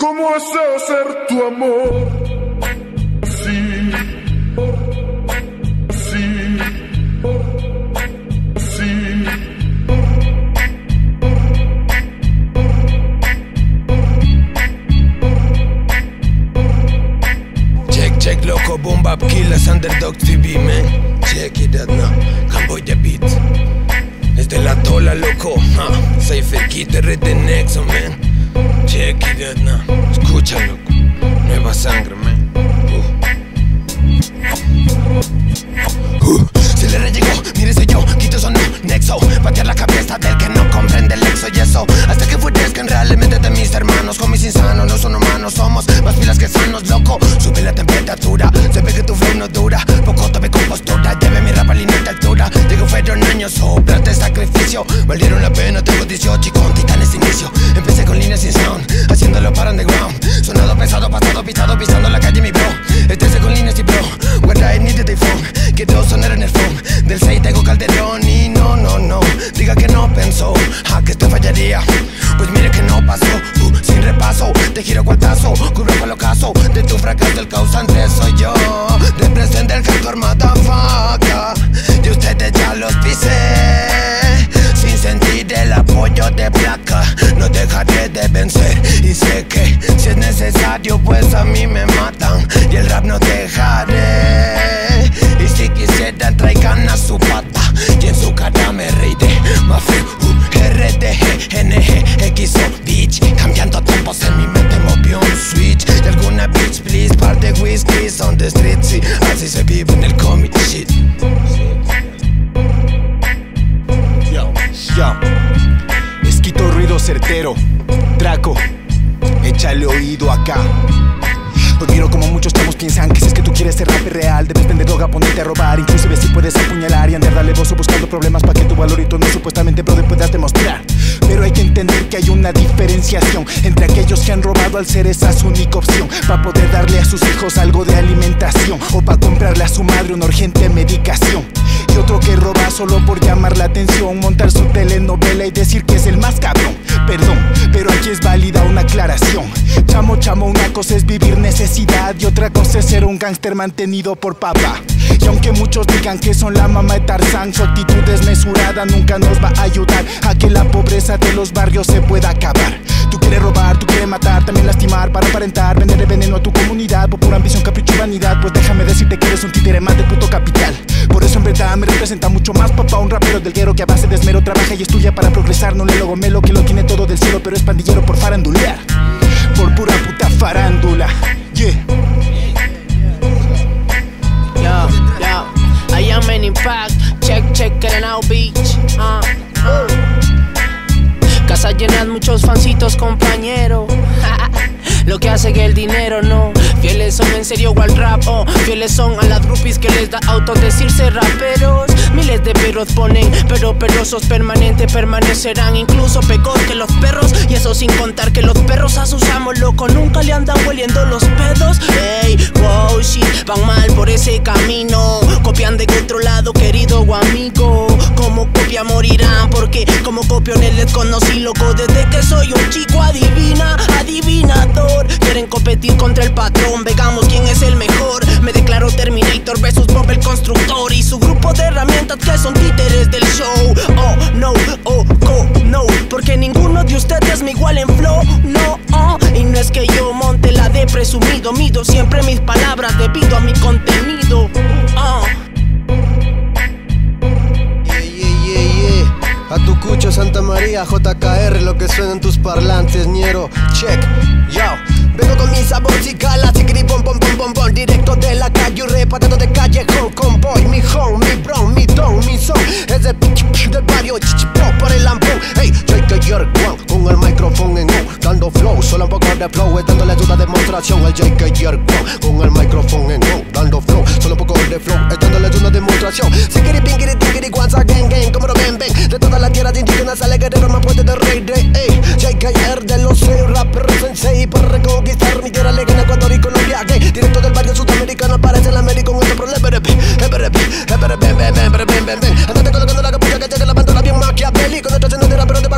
¿Cómo es ser tu amor? Así, así, así. Check, check, loco, boom, bap, killers, underdog TV, man. Check it out now, Camboy the beat. Desde la tola, loco, huh? Safe Kit, red de Nexo, man. Check it out now, escucha, loco. Nueva sangre, man. Uh. Uh, se le rellegó, mire yo, quito son nexo. Patear la cabeza del que no comprende el exo y eso. Hasta que furezcan realmente de mis hermanos. Con mis insanos, no son humanos, somos más pilas que sanos, loco. Sube la temperatura, se ve que tu flow no dura. Poco tome compostura, lleve mi rap a línea de altura. Digo fueron años, sobrante sacrificio. Valieron la pena, tengo 18 y con titanes inicio. Empecé con haciéndolo para underground. Sonado pesado, pasado, pisado, pisando la calle mi bro. Estrese con líneas y bro, what I needed the phone Quiero sonar en el phone Del 6 tengo calderón y no, no, no. Diga que no pensó, a que esto fallaría. Pues mire que no pasó, uh, sin repaso Te giro cuartazo, cubro con el ocaso De tu fracaso el causante necesario pues a mí me matan. Y el rap no dejaré ser rap real. Debes vender droga, ponerte a robar. Inclusive si puedes apuñalar y andar darle voz buscando problemas Para que tu valor y tu no supuestamente brother puedas demostrar Pero hay que entender que hay una diferenciación Entre aquellos que han robado al ser esa su única opción Para poder darle a sus hijos algo de alimentación O para comprarle a su madre una urgente medicación y otro que roba solo por llamar la atención, montar su telenovela y decir que es el más cabrón. Perdón, pero aquí es válida una aclaración. Chamo, chamo, una cosa es vivir necesidad y otra cosa es ser un gángster mantenido por papá. Y aunque muchos digan que son la mamá de Tarzán, su actitud desmesurada nunca nos va a ayudar a que la pobreza de los barrios se pueda acabar. Tú quieres robar, tú quieres matar, también lastimar para aparentar, vender veneno a tu comunidad por pura ambición, capricho y vanidad. Pues déjame decirte que eres un títere más de puto capital. Por eso en verdad me representa mucho más papá, un rapero del guero que a base de esmero trabaja y estudia para progresar. No le logomelo que lo tiene todo del cielo, pero es pandillero por farandulear. Por pura puta farándula. Yeah. I am an impact. Check, check it out, beach. Uh, uh. Casa llenas, muchos fancitos, compañero. Lo que hace el dinero no. Fieles son en serio al rap oh. Fieles son a las groupies que les da auto decirse raperos. Miles de perros ponen Pero perrosos permanente permanecerán Incluso peor que los perros. Y eso sin contar que los perros asusamos loco Nunca le andan hueliendo los pedos. Ey, wow, shit Van mal por ese camino. Copian de otro lado querido o amigo. Como copia morirán Porque como copio en el desconocí loco Desde que soy un chico adivina competir contra el patrón, veamos quién es el mejor. Me declaro Terminator versus Bob el constructor y su grupo de herramientas que son títeres del show. Oh no, oh go, no, porque ninguno de ustedes me igual en flow, no. Oh. Y no es que yo monte la de presumido, mido siempre mis palabras debido a mi contenido. Oh. A tu cucho Santa María, JKR, lo que suenan tus parlantes, ñero. Check, yo. Vengo con mi sabor cicala, chiquiri pom pom pom pom pom. Directo de la calle, reparado de callejón. Convoy, mi home, mi bron, mi don, mi son. Es el del barrio, chichipó por el lampón. Hey, J.K. York One, con el micrófono en flow, solo un poco de flow Es dándole demostración El J.K. One, con el micrófono en on Dando flow, solo un poco de flow Es dándole ayuda demostración Sikiri pingiri tingiri guanza gang gang Como lo ven ven De toda la tierra de indígenas sale guerrero más fuerte de rey de Ey, J.K.R. de los seis rapper sensei Para reconquistar mi tierra legal Ecuador y Colombia gay Directo del barrio sudamericano parece el América con este problema Andate colocando la capucha que llegue la bandera bien maquiavélico No rapero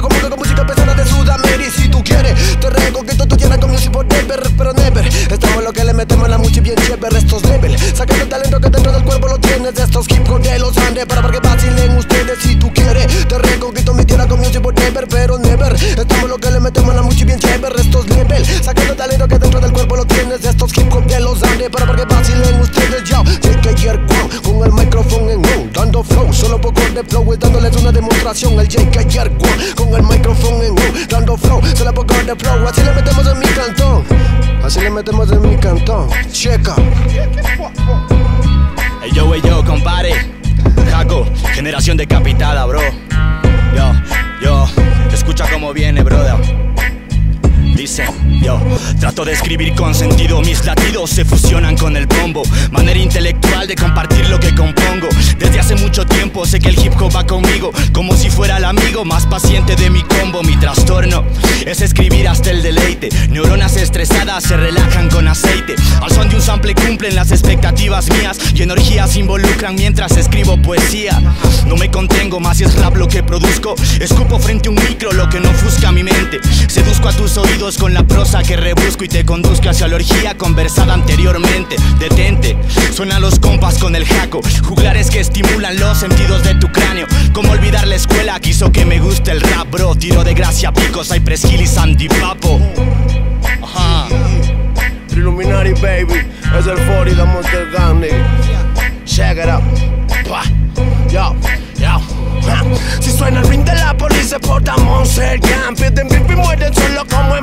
estos hip de los Andes Para que vacilen ustedes si tú quieres Te reconquito mi tierra con music forever Pero never, estamos lo que le metemos a la música bien chévere Estos level, sacando talento que dentro del cuerpo lo tienes Estos hip hop de los Andes Para que vacilen ustedes yo JK con el micrófono en on Dando flow, solo poco de flow y dándoles una demostración. El JK con el micrófono en on Dando flow, solo poco de flow Así le metemos en mi cantón. Así le metemos en mi cantón. Checa yo, yo, compare. Jaco, generación decapitada, bro de escribir con sentido. Mis latidos se fusionan con el bombo. Manera intelectual de compartir lo que compongo. Desde hace mucho tiempo sé que el hip hop va conmigo. Como si fuera el amigo más paciente de mi combo Mi trastorno. Es escribir hasta el deleite. Neuronas estresadas se relajan con aceite. Al son de un sample cumplen las expectativas mías. Y energías involucran mientras escribo poesía. No me contengo más si es rap lo que produzco. Escupo frente a un micro lo que no ofusca mi mente. Seduzco a tus oídos con la prosa que rebusco y te conduzco hacia la orgía conversada anteriormente. Detente, suena los compas con el jaco, juglares que estimulan los sentidos de tu cráneo. Como olvidar la escuela quiso que me guste el rap, bro. Tiro de gracia, picos, hay Hill y Sandy Papo. Ajá. Illuminati baby, es el 40 de Monster Gang, Check it out. Yo, yo. Si suena el ring de la policía, porta Monster Gang. Piden y mueren solo como en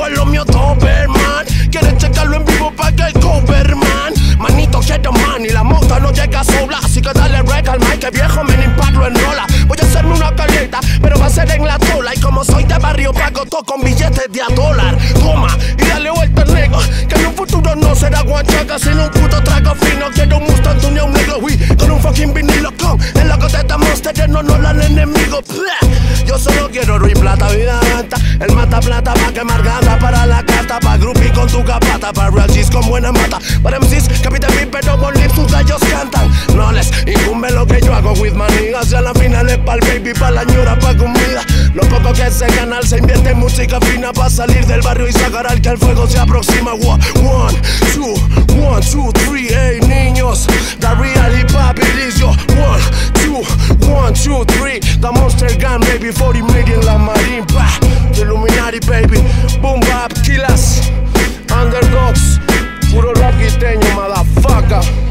Doberman. Quieres checarlo en vivo para que el coverman. Manito, quiero man y la moto no llega sola. Así que dale rec al mic, que viejo me impacto en rola. Voy a hacerme una caleta, pero va a ser en la tola. Y como soy de barrio, pago todo con billetes de a dólar. Toma y dale vuelta al nego. Que en un futuro no será guachaca, sino un puto trago fino. Quiero un Mustang, un un negro, con un fucking vinilo con el loco de esta monster, no, no la enemigo. Yo solo quiero y plata, vida El mata plata pa' quemar gata para la carta. Pa' groupie con tu capata. Pa' real G's con buena mata. Para MCs, Capitán B, pero con lips sus gallos cantan. No les incumbe lo que yo hago with my niggas. Y a la final es pa'l baby, pa' la ñora, pa' comida. Lo poco que se gana se invierte música fina. Pa' salir del barrio y sacar al que al fuego se aproxima. One, two, one, two, three, hey niños. The real hip hop is yo. One, two, one, two, three. The monster gun, baby. 40 million la marine. Illuminati, baby. Boom, bap, killas. Underdogs. Puro rap guiteño, motherfucker.